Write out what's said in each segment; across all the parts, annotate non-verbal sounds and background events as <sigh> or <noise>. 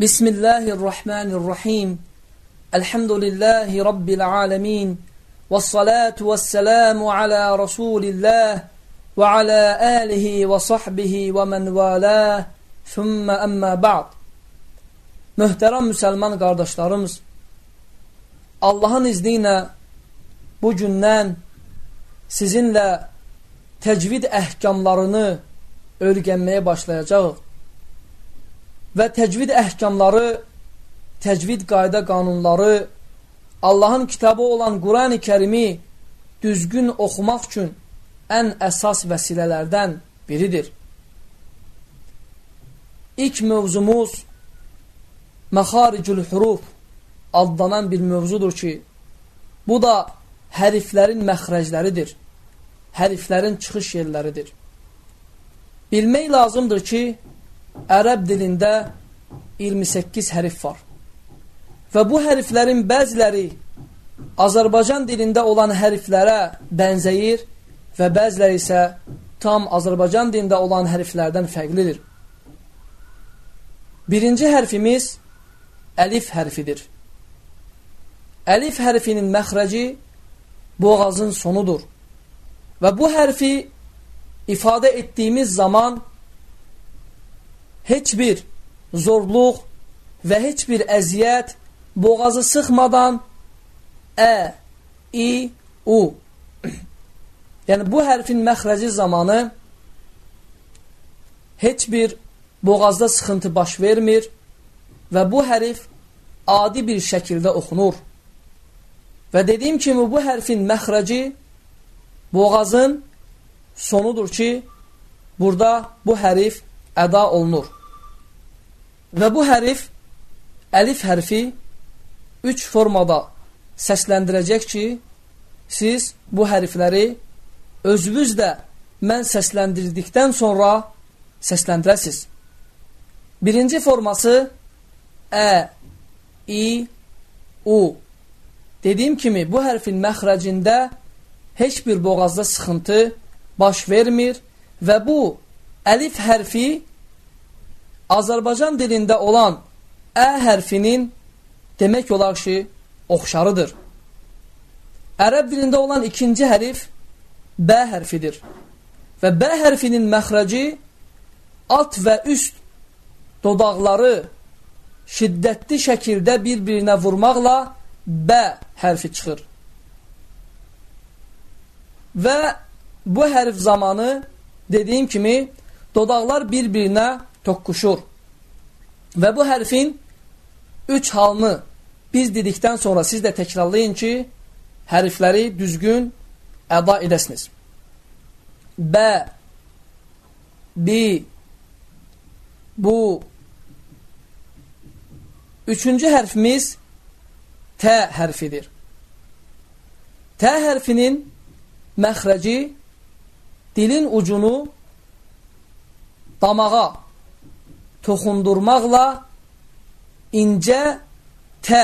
بسم الله الرحمن الرحيم الحمد لله رب العالمين والصلاة والسلام على رسول الله وعلى آله وصحبه ومن والاه ثم أما بعد Möhtərəm müsəlman qardaşlarımız, Allahın izni ilə bu gündən sizinlə təcvid əhkamlarını öyrənməyə başlayacağıq. Və təcvid əhkamları, təcvid qayda qanunları Allahın kitabı olan Quran-ı kərimi düzgün oxumaq üçün ən əsas vəsilələrdən biridir. İlk mövzumuz Məxaricül huruf adlanan bir mövzudur ki, bu da hərflərin məxrəcləridir, hərflərin çıxış yerləridir. Bilmək lazımdır ki, ərəb dilində 28 hərf var. Və bu hərflərin bəziləri Azərbaycan dilində olan hərflərə bənzəyir və bəziləri isə tam Azərbaycan dilində olan hərflərdən fərqlidir. Birinci hərfimiz əlif hərfidir. Əlif hərfinin məxrəci boğazın sonudur. Və bu hərfi ifadə etdiyimiz zaman heç bir zorluq və heç bir əziyyət boğazı sıxmadan ə, i, u. <clears throat> yəni bu hərfin məxrəci zamanı heç bir boğazda sıxıntı baş vermir və bu hərif adi bir şəkildə oxunur. Və dediyim kimi bu hərfin məxrəci boğazın sonudur ki, burada bu hərif əda olunur. Və bu hərif, əlif hərfi üç formada səsləndirəcək ki, siz bu hərfləri özünüz də mən səsləndirdikdən sonra səsləndirəsiz. Birinci forması ə, i, u. Dediyim kimi, bu hərfin məxrəcində heç bir boğazda sıxıntı baş vermir və bu əlif hərfi Azərbaycan dilində olan ə hərfinin demək olar ki, oxşarıdır. Ərəb dilində olan ikinci hərif B hərfidir. Və B hərfinin məxrəci alt və üst dodaqları şiddətli şəkildə bir-birinə vurmaqla B hərfi çıxır. Və bu hərf zamanı dediyim kimi dodaqlar bir-birinə toqquşur. Və bu hərfin üç halını biz dedikdən sonra siz də təkrarlayın ki, hərfləri düzgün əda edəsiniz. B, bi, bu, Üçüncü hərfimiz T hərfidir. T hərfinin məxrəci dilin ucunu damağa toxundurmaqla incə T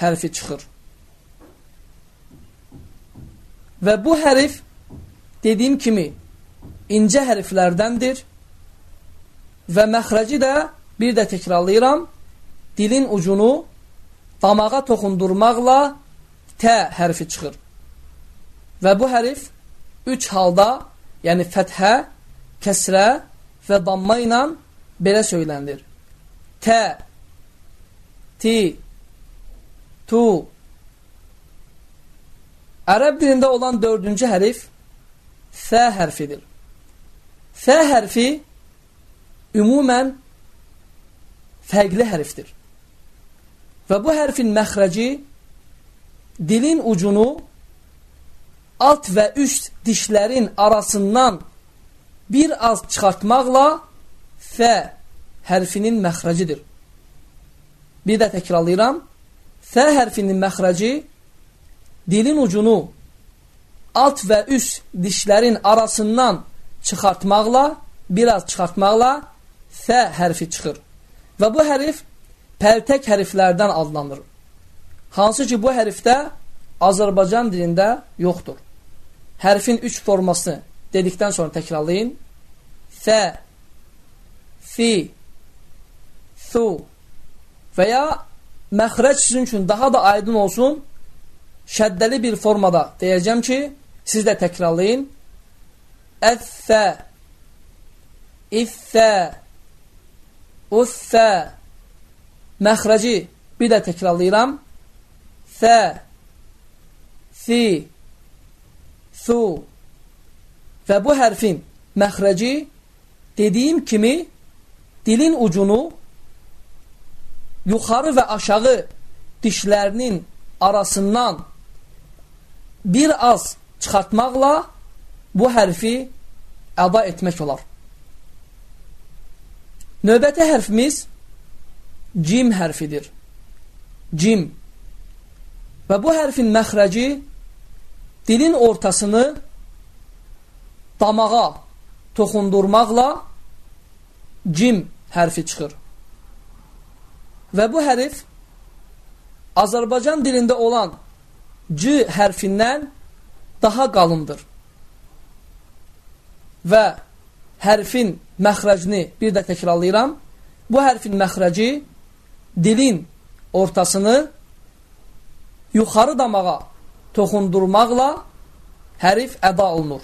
hərfi çıxır. Və bu hərif dediyim kimi incə hərflərdəndir və məxrəci də bir də təkrarlayıram dilin ucunu damağa toxundurmaqla T hərfi çıxır. Və bu hərif üç halda, yəni fəthə, kəsrə və damma ilə belə söylənilir. T, ti, tu. Ərəb dilində olan dördüncü hərif F hərfidir. F hərfi ümumən fərqli hərfdir. Və bu hərfin məxrəci dilin ucunu alt və üst dişlərin arasından bir az çıxartmaqla fə hərfinin məxrəcidir. Bir də təkrarlayıram. Fə hərfinin məxrəci dilin ucunu alt və üst dişlərin arasından çıxartmaqla, biraz çıxartmaqla fə hərfi çıxır. Və bu hərif pəltək hərflərdən adlanır. Hansı ki, bu hərfdə Azərbaycan dilində yoxdur. Hərfin üç forması dedikdən sonra təkrarlayın. Fə, fi, thu. və ya məxrəc sizin üçün daha da aydın olsun, şəddəli bir formada deyəcəm ki, siz də təkrarlayın. Əffə, iffə, uffə, məxrəci bir də təkrarlayıram. Fə, fi, su və bu hərfin məxrəci dediyim kimi dilin ucunu yuxarı və aşağı dişlərinin arasından bir az çıxartmaqla bu hərfi əda etmək olar. Növbəti hərfimiz cim hərfidir. Cim. Və bu hərfin məxrəci dilin ortasını damağa toxundurmaqla cim hərfi çıxır. Və bu hərif Azərbaycan dilində olan C hərfindən daha qalındır. Və hərfin məxrəcini bir də təkrarlayıram. Bu hərfin məxrəci dilin ortasını yuxarı damağa toxundurmaqla hərif əda olunur.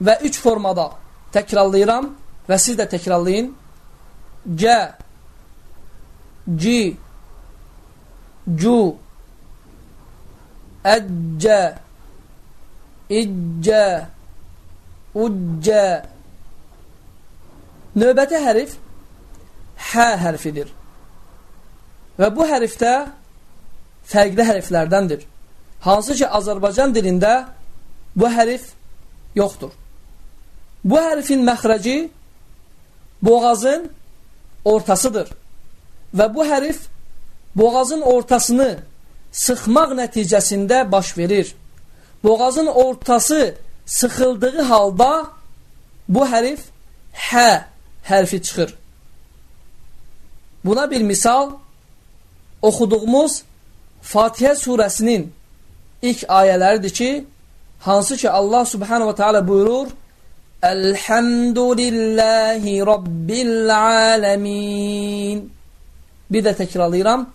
Və üç formada təkrarlayıram və siz də təkrarlayın. C, C, cu, əccə, iccə, uccə. Növbəti hərif hə hərfidir. Və bu hərfdə fərqli hərflərdəndir. Hansı ki, Azərbaycan dilində bu hərif yoxdur. Bu hərfin məxrəci boğazın ortasıdır. Və bu hərif boğazın ortasını sıxmaq nəticəsində baş verir. Boğazın ortası sıxıldığı halda bu hərif hə hərfi çıxır. Buna bir misal oxuduğumuz Fatihə surəsinin ilk ayələridir ki, hansı ki Allah subhanahu wa ta'ala buyurur Elhamdülillahi Rabbil alemin Bir də təkrarlayıram.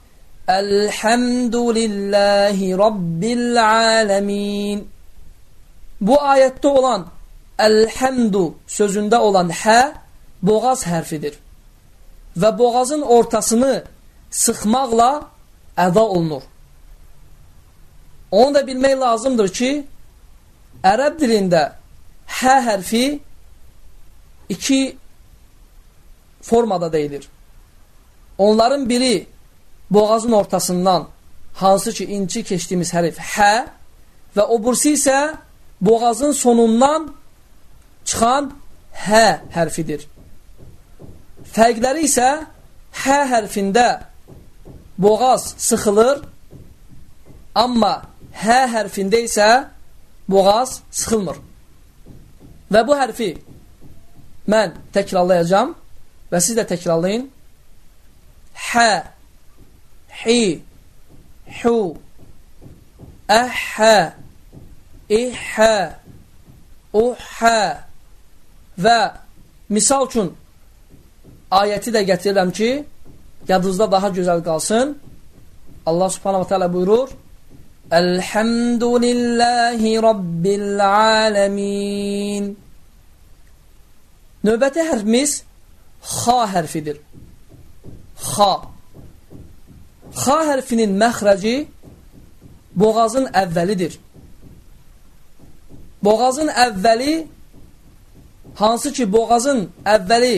Elhamdülillahi Rabbil alemin. Bu ayətdə olan Elhamdu sözündə olan hə boğaz hərfidir. Və boğazın ortasını sıxmaqla əda olunur. Onu da bilmək lazımdır ki, ərəb dilində hə hərfi iki formada deyilir. Onların biri boğazın ortasından hansı ki inci keçdiyimiz hərif hə və o bursi isə boğazın sonundan çıxan hə hərfidir. Fərqləri isə hə hərfində boğaz sıxılır, amma hə hərfində isə boğaz sıxılmır. Və bu hərfi mən təkrarlayacağam və siz də təkrarlayın. Hə, hi, hu, əhhə, ihhə, uhhə və misal üçün ayəti də gətirirəm ki, yadınızda daha gözəl qalsın. Allah subhanahu wa ta'ala buyurur, Elhamdülillahi Rabbil alemin. Növbəti hərfimiz xa hərfidir xa. Xa hərfinin məxrəci boğazın əvvəlidir. Boğazın əvvəli hansı ki boğazın əvvəli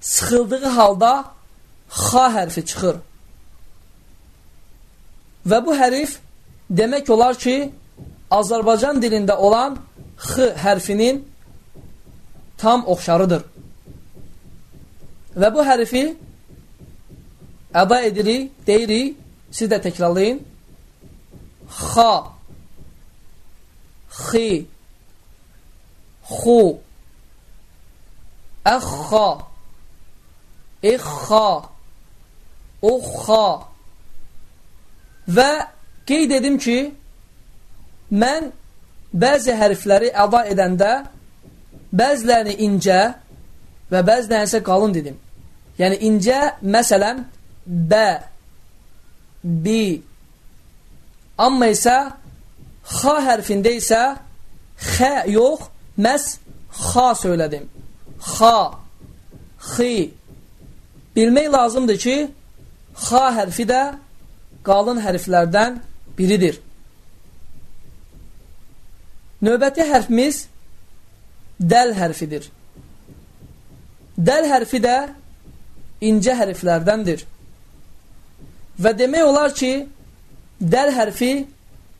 sıxıldığı halda xa hərfi çıxır. Və bu hərif demək olar ki, Azərbaycan dilində olan x hərfinin tam oxşarıdır. Və bu hərfi əda edirik, deyirik, siz də təkrarlayın. Xa, xi, xu, əxxa, ixxa, uxxa və qeyd edim ki, mən bəzi hərfləri əda edəndə bəzilərini incə və bəzilərini isə qalın dedim. Yəni incə, məsələn, bə, bi. Amma isə xa hərfində isə xə yox, məhz xa söylədim. Xa, xi. Bilmək lazımdır ki, xa hərfi də qalın hərflərdən biridir. Növbəti hərfimiz dəl hərfidir. Dəl hərfi də incə hərflərdəndir. Və demək olar ki, dəl hərfi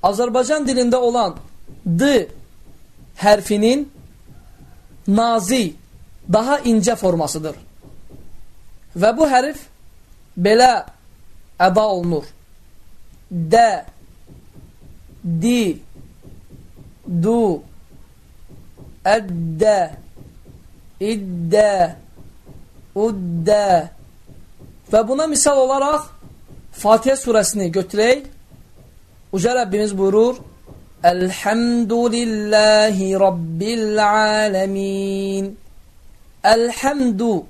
Azərbaycan dilində olan D hərfinin nazi, daha incə formasıdır. Və bu hərf belə əda olunur. Də, di, du, əddə, iddə, uddə və buna misal olaraq Fatihə surəsini götürək. Uca Rəbbimiz buyurur, Elhamdülillahi Rabbil alemin. Elhamdu,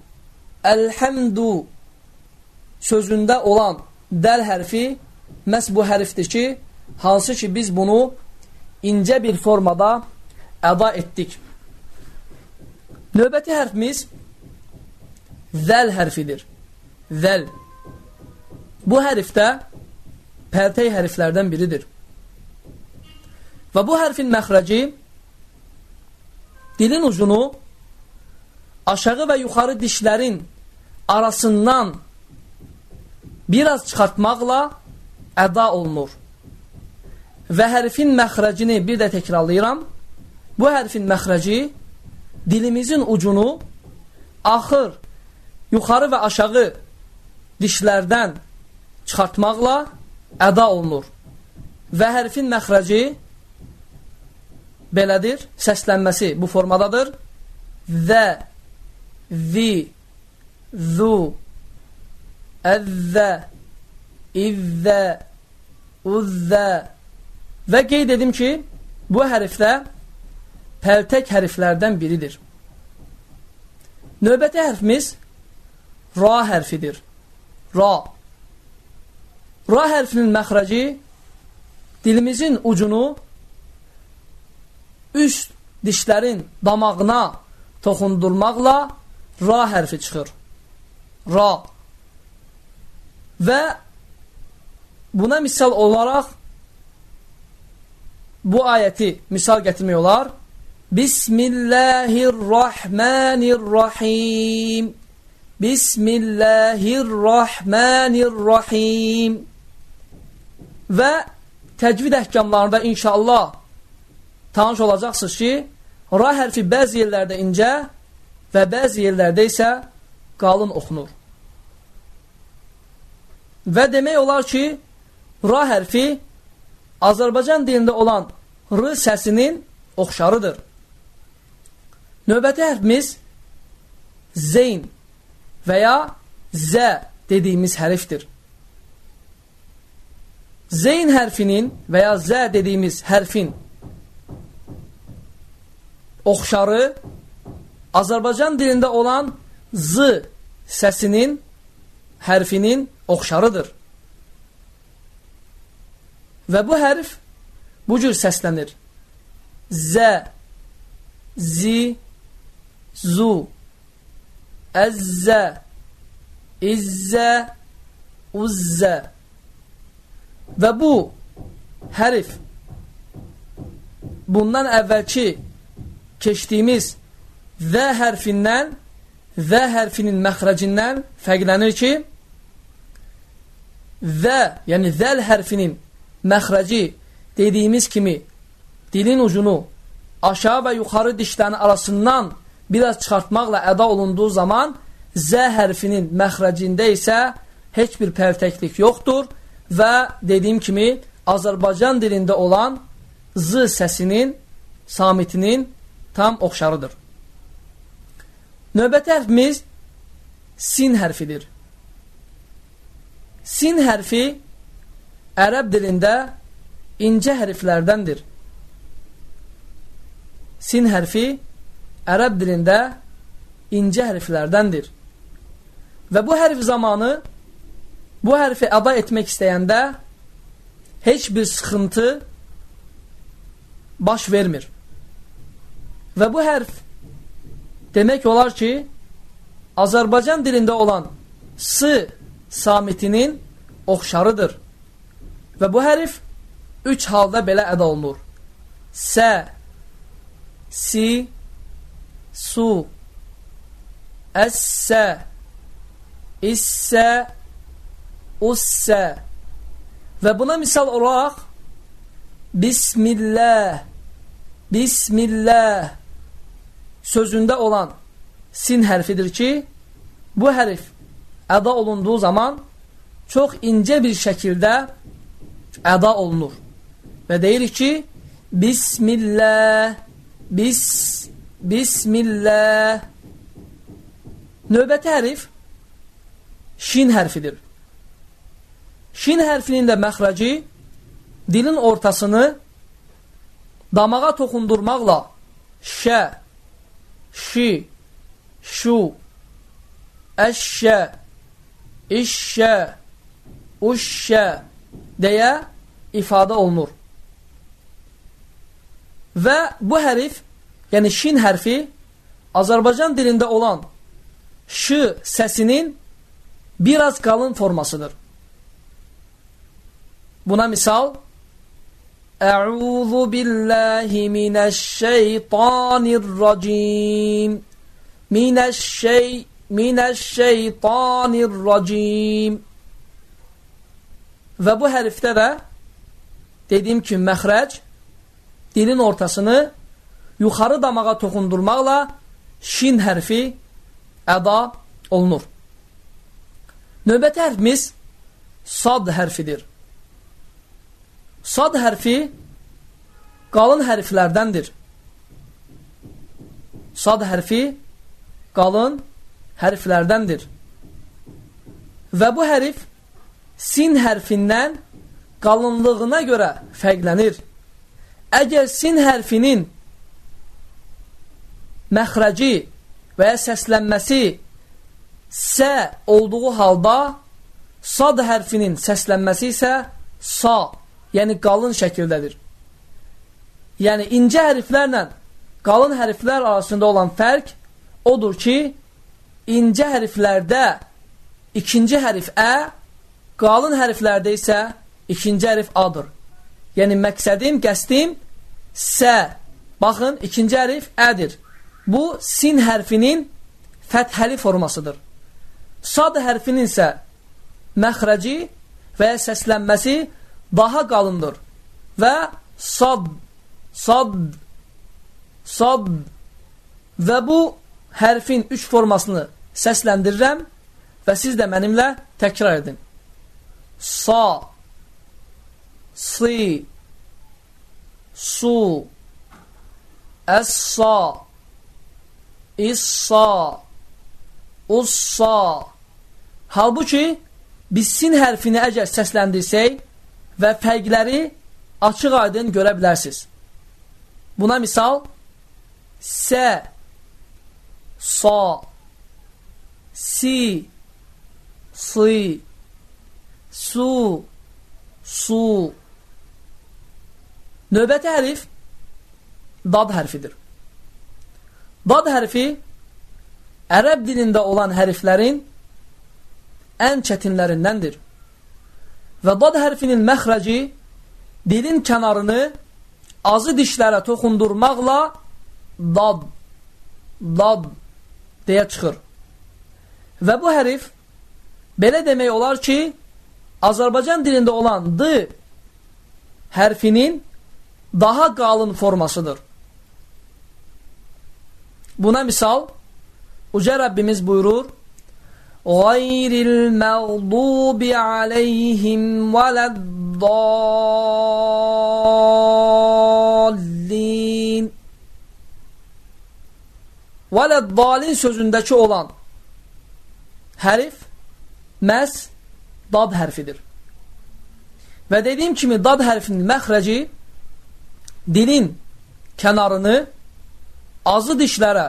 elhamdu sözündə olan dəl hərfi məhz bu hərfdir ki, hansı ki biz bunu incə bir formada əda etdik. Növbəti hərfimiz zəl hərfidir. Zəl. Bu hərfdə pərtəy hərflərdən biridir. Və bu hərfin məxrəci dilin ucunu aşağı və yuxarı dişlərin arasından biraz çıxartmaqla əda olunur. Və hərfin məxrəcini bir də təkrarlayıram. Bu hərfin məxrəci dilimizin ucunu axır, yuxarı və aşağı dişlərdən çıxartmaqla əda olunur. Və hərfin məxrəci belədir, səslənməsi bu formadadır. Və, zi, zu, əzzə, izzə, uzzə və qeyd edim ki, bu hərfdə pəltək hərflərdən biridir. Növbəti hərfimiz ra hərfidir. Ra. Ra hərfinin məxrəci dilimizin ucunu üst dişlərin damağına toxundurmaqla ra hərfi çıxır. Ra. Və buna misal olaraq bu ayəti misal gətirmək olar. Bismillahirrahmanirrahim. Bismillahirrahmanirrahim. Və təcvid əhkamlarında inşallah tanış olacaqsınız ki, ra hərfi bəzi yerlərdə incə və bəzi yerlərdə isə qalın oxunur. Və demək olar ki, ra hərfi Azərbaycan dilində olan r səsinin oxşarıdır. Növbəti hərfimiz zeyn və ya zə dediyimiz hərfdir. Zeyn hərfinin və ya zə dediyimiz hərfin oxşarı Azərbaycan dilində olan z səsinin hərfinin oxşarıdır. Və bu hərf bu cür səslənir. Zə, zi, zu, əzzə, izzə, uzzə. Və bu hərf bundan əvvəlki keçdiyimiz və hərfindən və hərfinin məxrəcindən fərqlənir ki, və, yəni zəl hərfinin məxrəci dediyimiz kimi dilin ucunu aşağı və yuxarı dişlərin arasından biraz çıxartmaqla əda olunduğu zaman zə hərfinin məxrəcində isə heç bir pərtəklik yoxdur və dediyim kimi Azərbaycan dilində olan z səsinin, samitinin tam oxşarıdır. Növbəti hərfimiz sin hərfidir. Sin hərfi ərəb dilində incə hərflərdəndir. Sin hərfi ərəb dilində incə hərflərdəndir. Və bu hərf zamanı bu hərfi əda etmək istəyəndə heç bir sıxıntı baş vermir. Və bu hərf demək olar ki, Azərbaycan dilində olan s samitinin oxşarıdır. Və bu hərif üç halda belə əda olunur. Sə, si, su, əssə, issə, ussə və buna misal olaraq Bismillah, Bismillah sözündə olan sin hərfidir ki, bu hərf əda olunduğu zaman çox incə bir şəkildə əda olunur. Və deyirik ki, Bismillah, bis, Bismillah. Növbəti hərif şin hərfidir. Şin hərfinin də məxrəci dilin ortasını damağa toxundurmaqla şə, şi, şu, əşşə, işşə, uşşə deyə ifadə olunur. Və bu hərif, yəni şin hərfi Azərbaycan dilində olan ş səsinin biraz qalın formasıdır. Buna misal Əuzu billahi minəşşeytanirracim Minəşşey minəşşeytanirracim Və bu hərfdə də dediyim kimi məxrəc dilin ortasını yuxarı damağa toxundurmaqla şin hərfi əda olunur. Növbəti hərfimiz sad hərfidir. Sad hərfi qalın hərflərdəndir. Sad hərfi qalın hərflərdəndir. Və bu hərf sin hərfindən qalınlığına görə fərqlənir. Əgər sin hərfinin məxrəci və ya səslənməsi sə olduğu halda sad hərfinin səslənməsi isə sa, yəni qalın şəkildədir. Yəni incə hərflərlə qalın hərflər arasında olan fərq odur ki, incə hərflərdə ikinci hərf ə, qalın hərflərdə isə ikinci hərf A-dır. Yəni, məqsədim, qəsdim sə. Baxın, ikinci hərf Ədir. Bu, sin hərfinin fəthəli formasıdır. Sad hərfinin isə məxrəci və ya səslənməsi daha qalındır. Və sad, sad, sad və bu hərfin üç formasını səsləndirirəm və siz də mənimlə təkrar edin. Sa, si, su, əs-sa, is-sa, us-sa. Halbuki, biz sin hərfini əgər səsləndirsək və fərqləri açıq aydın görə bilərsiniz. Buna misal, sə, sa, si, si, su, su. Növbəti hərif dad hərfidir. Dad hərfi ərəb dilində olan hərflərin ən çətinlərindəndir. Və dad hərfinin məxrəci dilin kənarını azı dişlərə toxundurmaqla dad, dad deyə çıxır. Və bu hərif belə demək olar ki, Azərbaycan dilində olan d hərfinin daha qalın formasıdır. Buna misal, Uca Rəbbimiz buyurur, Qayril məğdubi aleyhim vələddallin Vələddalin sözündəki olan hərif məhz dad hərfidir. Və dediyim kimi dad hərfinin məxrəci dilin kənarını azı dişlərə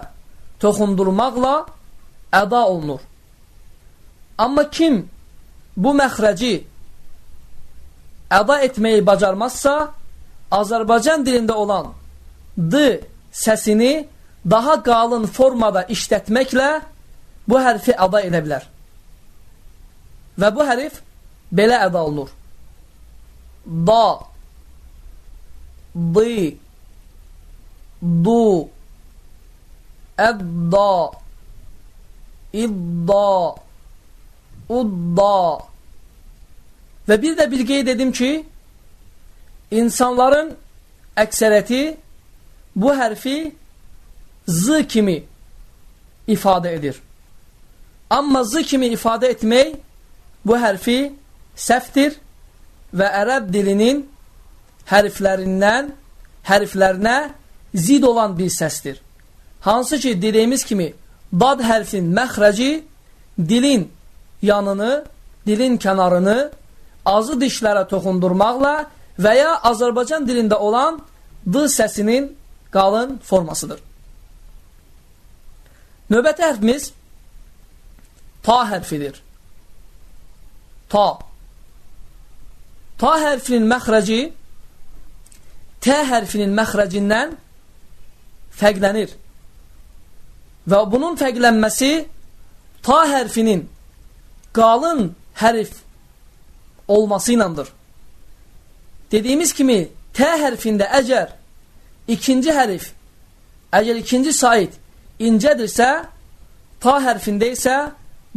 toxundurmaqla əda olunur. Amma kim bu məxrəci əda etməyi bacarmazsa, Azərbaycan dilində olan D səsini daha qalın formada işlətməklə bu hərfi əda edə bilər. Və bu hərif belə əda olunur. Da, di, du, ədda, idda, udda. Və bir də bilgiyi dedim ki, insanların əksərəti bu hərfi z kimi ifadə edir. Amma z kimi ifadə etmək bu hərfi səhvdir və ərəb dilinin hərflərindən hərflərinə zid olan bir səsdir. Hansı ki, dediyimiz kimi dad hərfinin məxrəci dilin yanını, dilin kənarını azı dişlərə toxundurmaqla və ya Azərbaycan dilində olan d səsinin qalın formasıdır. Növbəti hərfimiz ta hərfidir. Ta. Ta hərfinin məxrəci T hərfinin məxrəcindən fərqlənir. Və bunun fərqlənməsi ta hərfinin qalın hərf olması ilandır. Dediyimiz kimi T hərfində əgər ikinci hərif, əgər ikinci said incədirsə, ta hərfində isə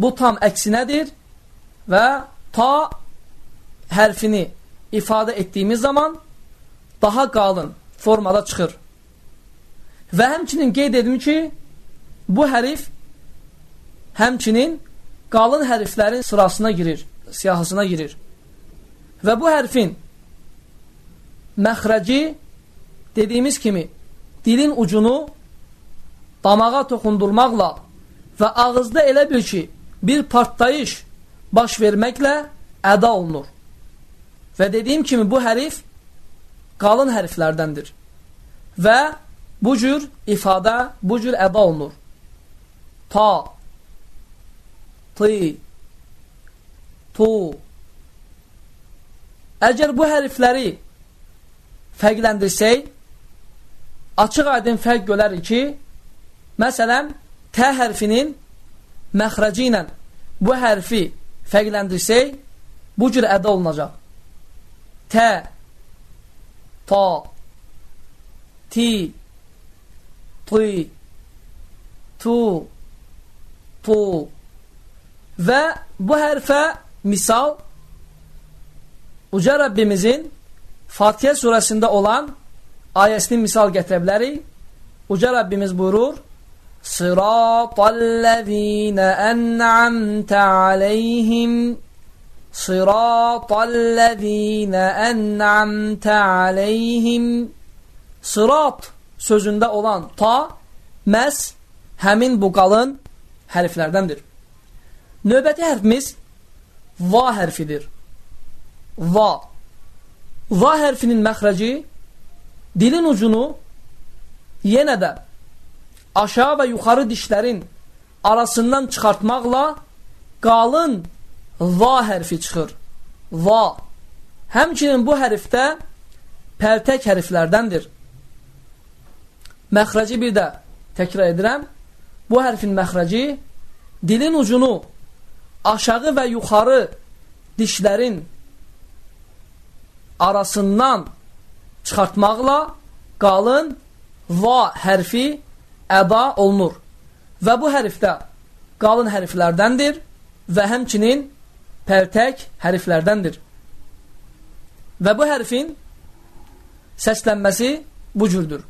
bu tam əksinədir və ta hərfini ifadə etdiyimiz zaman daha qalın formada çıxır. Və həmçinin qeyd edim ki, bu hərif həmçinin qalın hərflərin sırasına girir, siyahısına girir. Və bu hərfin məxrəci dediyimiz kimi dilin ucunu damağa toxundurmaqla və ağızda elə bil ki, bir partlayış baş verməklə əda olunur. Və dediyim kimi bu hərif qalın hərflərdəndir. Və bu cür ifadə, bu cür əda olunur. Ta, ti, tu. Əgər bu hərfləri fərqləndirsək, açıq aydın fərq görərik ki, Məsələn, T hərfinin məxrəci ilə bu hərfi fərqləndirsək, bu cür əda olunacaq. T, ta, ti, ti, tu, tu və bu hərfə misal Uca Rəbbimizin Fatihə surəsində olan ayəsini misal gətirə bilərik. Uca Rəbbimiz buyurur, صراط الذين أنعمت عليهم صراط الذين أنعمت عليهم Sırat sözündə olan ta məs həmin bu qalın hərflərdəndir. Növbəti hərfimiz va hərfidir. Va. Va hərfinin məxrəci dilin ucunu yenə də aşağı və yuxarı dişlərin arasından çıxartmaqla qalın va hərfi çıxır. Va. Həmçinin bu hərfdə pərtək hərflərdəndir. Məxrəci bir də təkrar edirəm. Bu hərfin məxrəci dilin ucunu aşağı və yuxarı dişlərin arasından çıxartmaqla qalın va hərfi əda olunur. Və bu hərfdə qalın hərflərdəndir və həmçinin pərtək hərflərdəndir. Və bu hərfin səslənməsi bu cürdür.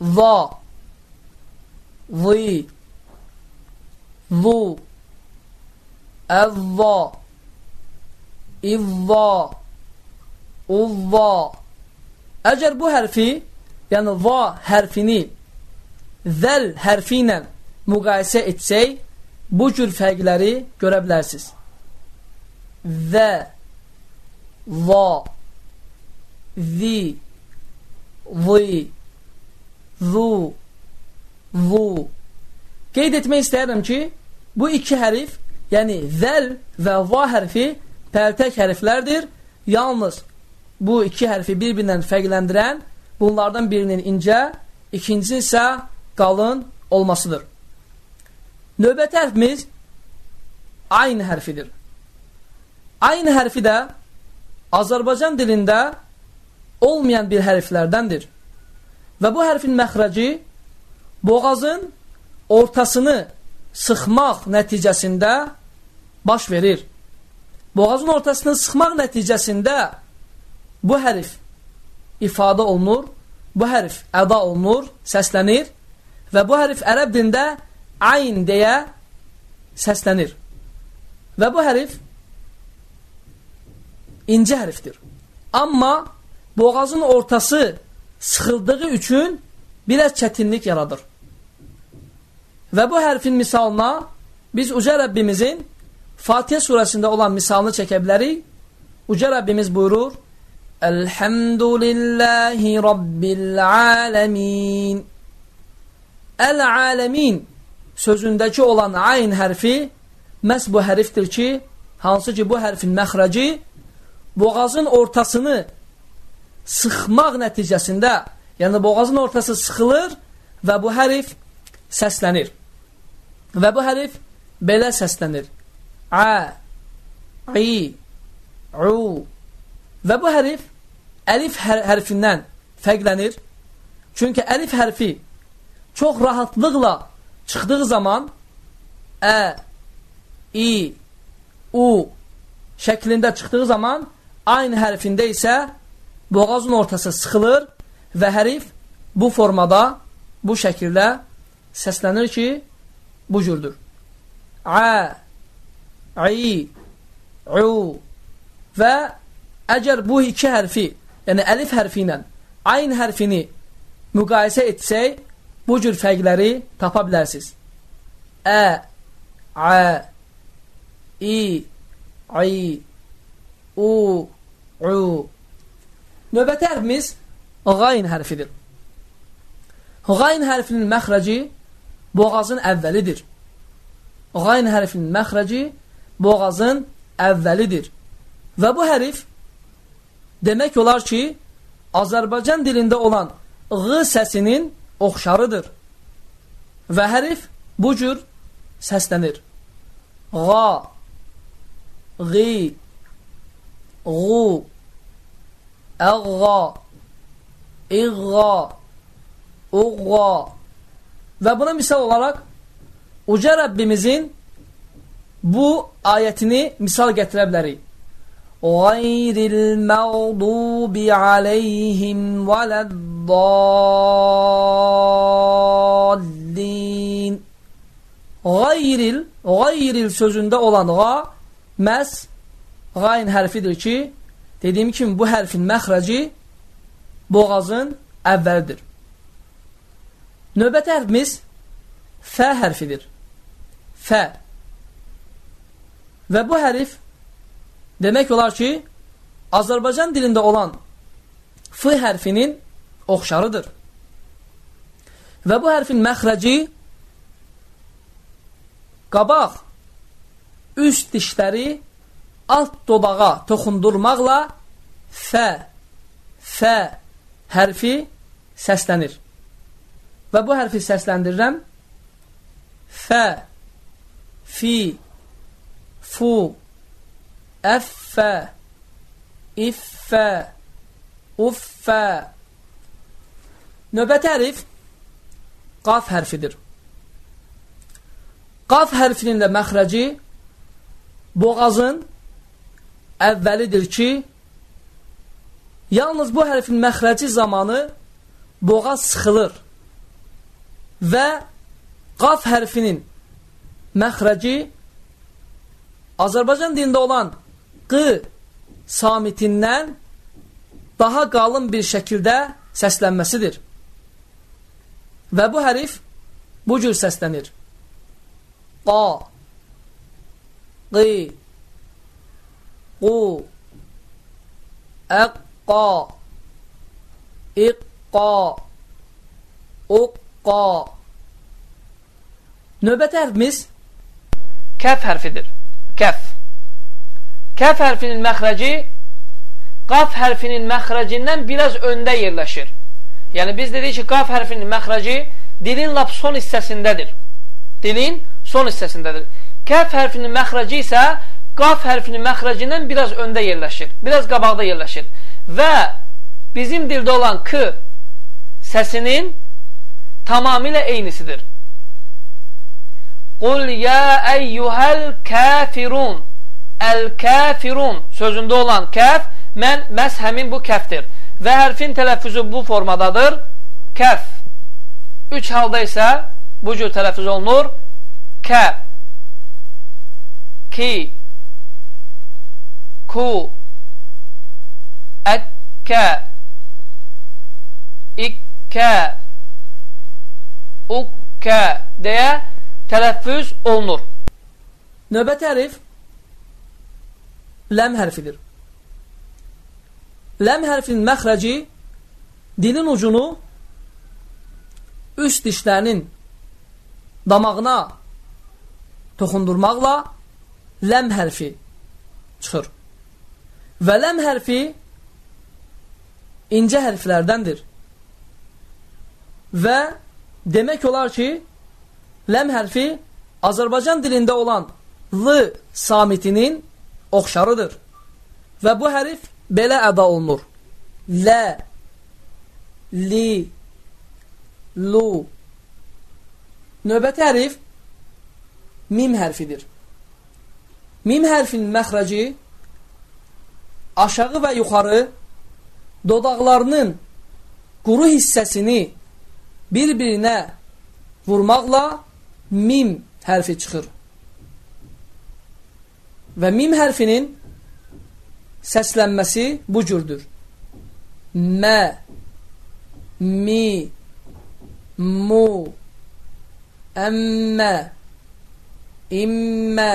Va, vi, vu, əvva, ivva, uvva. Əgər bu hərfi yəni va hərfini zəl hərfi ilə müqayisə etsək, bu cür fərqləri görə bilərsiniz. Və, va, zi, vi, zu, vu. Qeyd etmək istəyirəm ki, bu iki hərif Yəni, zəl və va hərfi pərtək hərflərdir. Yalnız bu iki hərfi bir-birindən fərqləndirən bunlardan birinin incə, ikincisi isə qalın olmasıdır. Növbəti hərfimiz ayn hərfidir. Ayn hərfi də Azərbaycan dilində olmayan bir hərflərdəndir. Və bu hərfin məxrəci boğazın ortasını sıxmaq nəticəsində baş verir. Boğazın ortasını sıxmaq nəticəsində bu hərf ifadə olunur, bu hərf əda olunur, səslənir və bu hərf ərəb dində ayn deyə səslənir. Və bu hərf incə hərfdir. Amma boğazın ortası sıxıldığı üçün biraz çətinlik yaradır. Və bu hərfin misalına biz Uca Rəbbimizin Fatihə surəsində olan misalını çəkə bilərik. Uca Rəbbimiz buyurur, Elhamdülillahi Rabbil aləmin. Əl-aləmin sözündəki olan ayn hərfi məhz bu hərfdir ki, hansı ki bu hərfin məxrəci boğazın ortasını sıxmaq nəticəsində, yəni boğazın ortası sıxılır və bu hərf səslənir. Və bu hərf belə səslənir. A, i, u. Və bu hərf əlif hər hərfindən fərqlənir. Çünki əlif hərfi çox rahatlıqla çıxdığı zaman ə, i, u şəklində çıxdığı zaman aynı hərfində isə boğazın ortası sıxılır və hərif bu formada, bu şəkildə səslənir ki, bu cürdür. Ə, i, u və əgər bu iki hərfi, yəni əlif hərfi ilə ayn hərfini müqayisə etsək, bu cür fərqləri tapa bilərsiniz. Ə, ə, i, i, u, u. Növbəti hərfimiz qayn hərfidir. Qayn hərfinin məxrəci boğazın əvvəlidir. Qayn hərfinin məxrəci boğazın əvvəlidir. Və bu hərif demək olar ki, Azərbaycan dilində olan ğı səsinin oxşarıdır. Və hərif bu cür səslənir. Qa, qi, qu, əqqa, iqqa, uqqa və buna misal olaraq Uca Rəbbimizin bu ayətini misal gətirə bilərik. Qayril məğdubi aleyhim vələddallin Qayril, qayril sözündə olan qa məhz qayn hərfidir ki, dediyim kimi bu hərfin məxrəci boğazın əvvəlidir. Növbəti hərfimiz fə hərfidir. Fə. Və bu hərif demək olar ki, Azərbaycan dilində olan f hərfinin oxşarıdır. Və bu hərfin məxrəci qabaq üst dişləri alt dodağa toxundurmaqla fə, fə hərfi səslənir. Və bu hərfi səsləndirirəm. Fə, fi, fu, əffə, iffə, uffə. Növbəti hərif qaf hərfidir. Qaf hərfinin də məxrəci boğazın əvvəlidir ki, yalnız bu hərfin məxrəci zamanı boğaz sıxılır və qaf hərfinin məxrəci Azərbaycan dilində olan q samitindən daha qalın bir şəkildə səslənməsidir. Və bu hərif bu cür səslənir. Qa, qi, qu, əqqa, iqqa, uqqa. Növbəti hərfimiz kəf hərfidir. Kəf. Kəf hərfinin məxrəci qaf hərfinin məxrəcindən biraz öndə yerləşir. Yəni, biz dedik ki, qaf hərfinin məxrəci dilin lap son hissəsindədir. Dilin son hissəsindədir. Kəf hərfinin məxrəci isə qaf hərfinin məxrəcindən biraz öndə yerləşir. Biraz qabaqda yerləşir. Və bizim dildə olan k səsinin tamamilə eynisidir. Qul ya əyyuhəl kəfirun Əl-kəfirun sözündə olan kəf mən məhz həmin bu kəfdir. Və hərfin tələffüzü bu formadadır. Kəf. Üç halda isə bu cür tələffüz olunur. Kə, ki, ku, əkkə, ikkə, ukkə deyə tələffüz olunur. Növbət tərif ləm hərfidir. Ləm hərfinin məxrəci dilin ucunu üst dişlərinin damağına toxundurmaqla ləm hərfi çıxır. Və ləm hərfi incə hərflərdəndir. Və demək olar ki, ləm hərfi Azərbaycan dilində olan l samitinin oxşarıdır. Və bu hərif belə əda olunur. Lə, li, lu. Növbəti hərif mim hərfidir. Mim hərfinin məxrəci aşağı və yuxarı dodaqlarının quru hissəsini bir-birinə vurmaqla mim hərfi çıxır. Və mim hərfinin səslənməsi bu cürdür. Mə, mi, mu, əmmə, immə,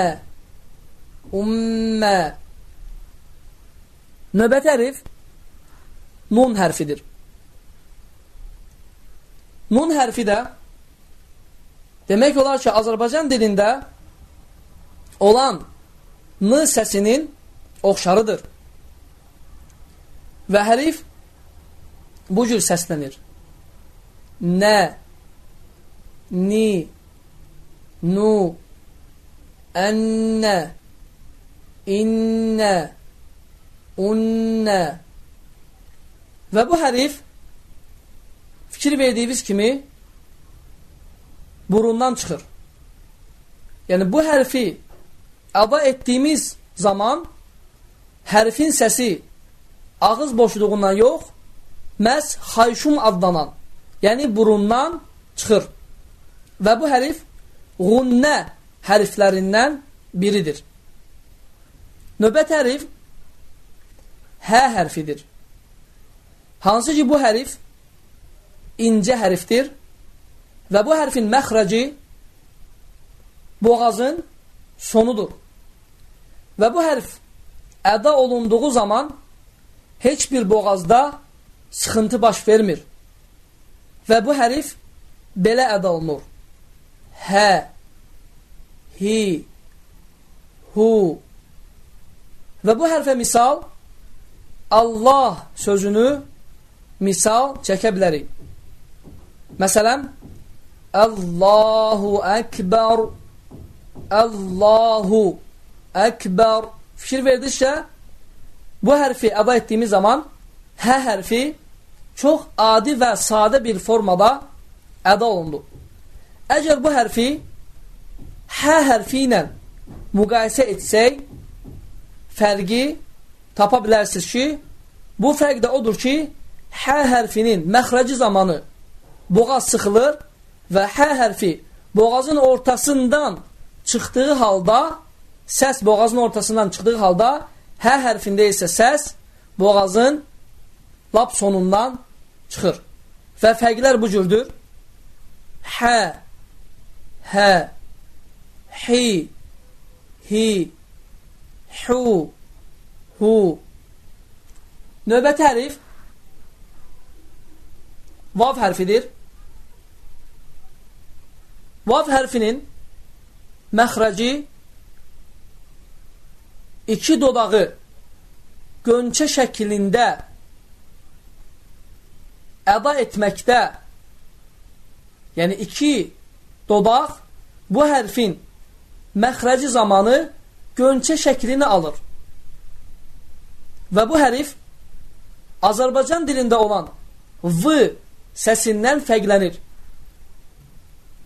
ummə. Növbət hərif nun hərfidir. Nun hərfi də demək olar ki, Azərbaycan dilində olan n səsinin oxşarıdır. Və hərif bu cür səslənir. Nə, ni, nu, ənnə, innə, unnə. Və bu hərif fikir verdiyiniz kimi burundan çıxır. Yəni, bu hərfi əda etdiyimiz zaman hərfin səsi ağız boşluğundan yox, məhz xayşum adlanan, yəni burundan çıxır. Və bu hərifğunnə hərflərindən biridir. Növbət hərif hə hərfidir. Hansı ki, bu hərif incə hərfdir və bu hərfin məxrəci boğazın sonudur. Və bu hərf əda olunduğu zaman heç bir boğazda sıxıntı baş vermir. Və bu hərif belə əda olunur. Hə, hi, hu. Və bu hərfə misal Allah sözünü misal çəkə bilərik. Məsələn, Allahu Ekber, Allahu Ekber fikir verdikcə bu hərfi əda etdiyimiz zaman hə hərfi çox adi və sadə bir formada əda olundu. Əgər bu hərfi hə hərfi ilə müqayisə etsək, fərqi tapa bilərsiniz ki, bu fərq də odur ki, hə hərfinin məxrəci zamanı boğaz sıxılır və hə hərfi boğazın ortasından çıxdığı halda səs boğazın ortasından çıxdığı halda hə hərfində isə səs boğazın lap sonundan çıxır. Və fərqlər bu cürdür. Hə, hə, hi, hi, hu, hu. Növbəti hərif vav hərfidir. Vav hərfinin məxrəci iki dodağı gönçə şəklində əda etməkdə, yəni iki dodaq bu hərfin məxrəci zamanı gönçə şəklini alır. Və bu hərif Azərbaycan dilində olan V səsindən fərqlənir.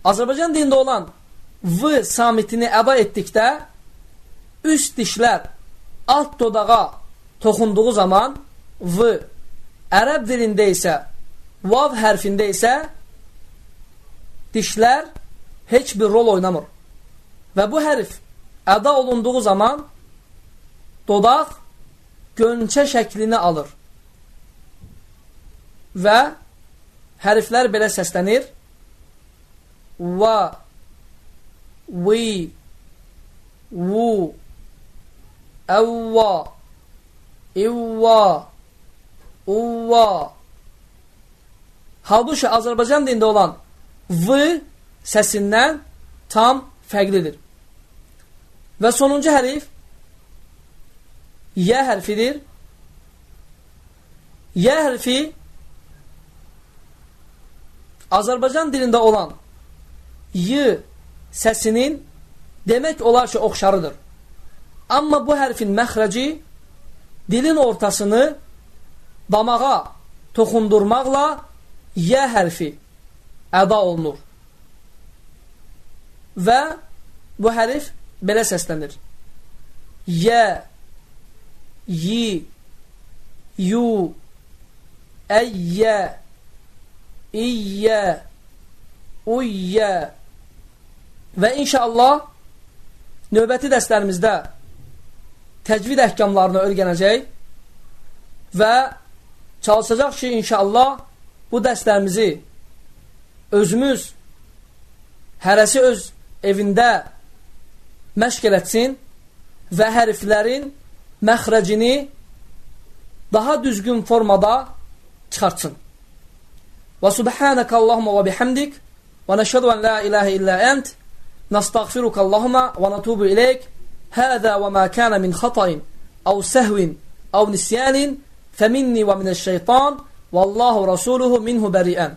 Azərbaycan dilində olan V samitini əda etdikdə üst dişlər alt dodağa toxunduğu zaman V, ərəb dilində isə vav hərfində isə dişlər heç bir rol oynamır. Və bu hərf əda olunduğu zaman dodaq gönçə şəklini alır. Və hərflər belə səslənir. Va, vi, vu, əvva, ivva, uvva. Halbuki Azərbaycan dində olan V səsindən tam fərqlidir. Və sonuncu hərif Y hərfidir. Y hərfi Azərbaycan dilində olan Y səsinin demək olar ki, oxşarıdır. Amma bu hərfin məxrəci dilin ortasını damağa toxundurmaqla Y hərfi əda olunur. Və bu hərif belə səslənir. Yə, yi, yu, əyyə, iyyə, uyyə və inşallah növbəti dərslərimizdə təcvid əhkamlarını öyrənəcək və çalışacaq ki, inşallah bu dərslərimizi özümüz hərəsi öz evində məşq elətsin və hərflərin məxrəcini daha düzgün formada çıxartsın. Və subhanəkə Allahumma və bihamdik və nəşhədu ən la ilahə illə ənt nəstəğfiruka Allahumma və natubu iləyk هذا وما كان من خطر أو سهو أو نسيان فمني ومن الشيطان والله رسوله منه بريئا.